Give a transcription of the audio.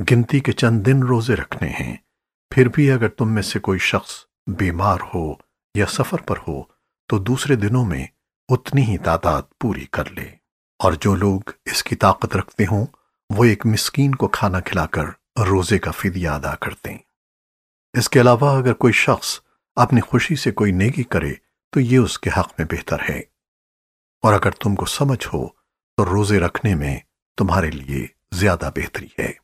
गिनती के चंद दिन रोज़े रखने हैं। फिर भी अगर तुम में से कोई शख्स बीमार हो या सफ़र पर हो तो दूसरे दिनों में उतनी ही तादाद पूरी कर ले। और जो लोग इसकी ताकत रखते हों, वो एक मिस्कीन को खाना खिलाकर रोज़े का फिदिया अदा करते इसके अलावा अगर कोई शख्स अपनी खुशी से कोई नेकी करे तो ये उसके हक में बेहतर है। और अगर तुमको समझ हो तो रोज़े रखने में तुम्हारे लिए ज़्यादा बेहतरी है।